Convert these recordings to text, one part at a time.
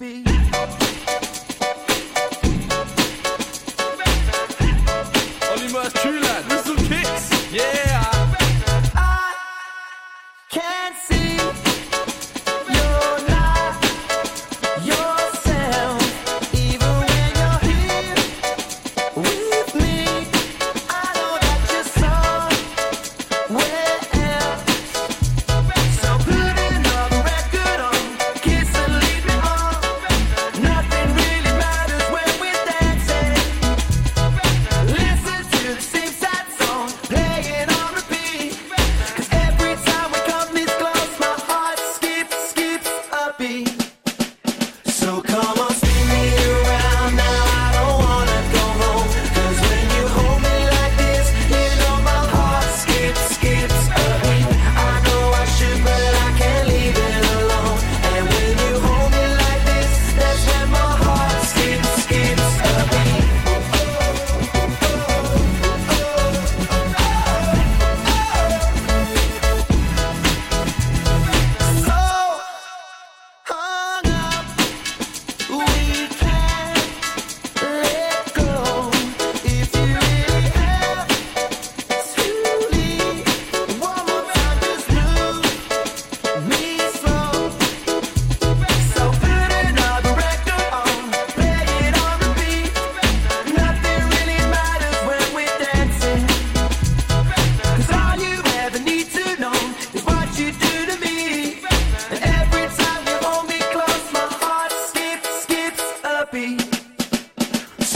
happy. On y va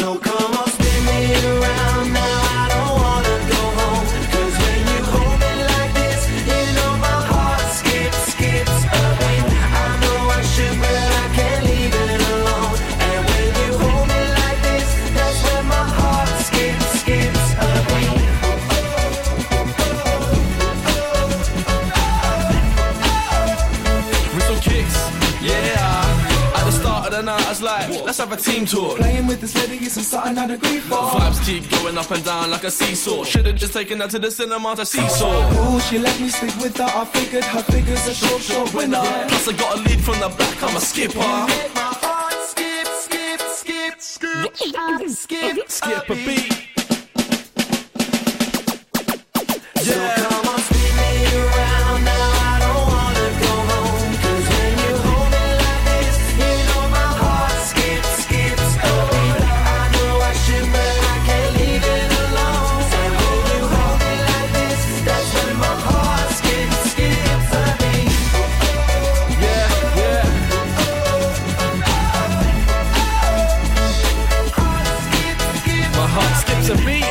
So come on, spin me around now. like, let's have a team talk. Playing with this lady is something I agree for. Vibes keep going up and down like a seesaw. Should've just taken her to the cinema to seesaw. Ooh, she let me sleep with her. I figured her figure's a short, short winner. Plus, I got a lead from the back, I'm a skipper. Skip, skip, skip, skip, skip, skip, skip a beat. to me.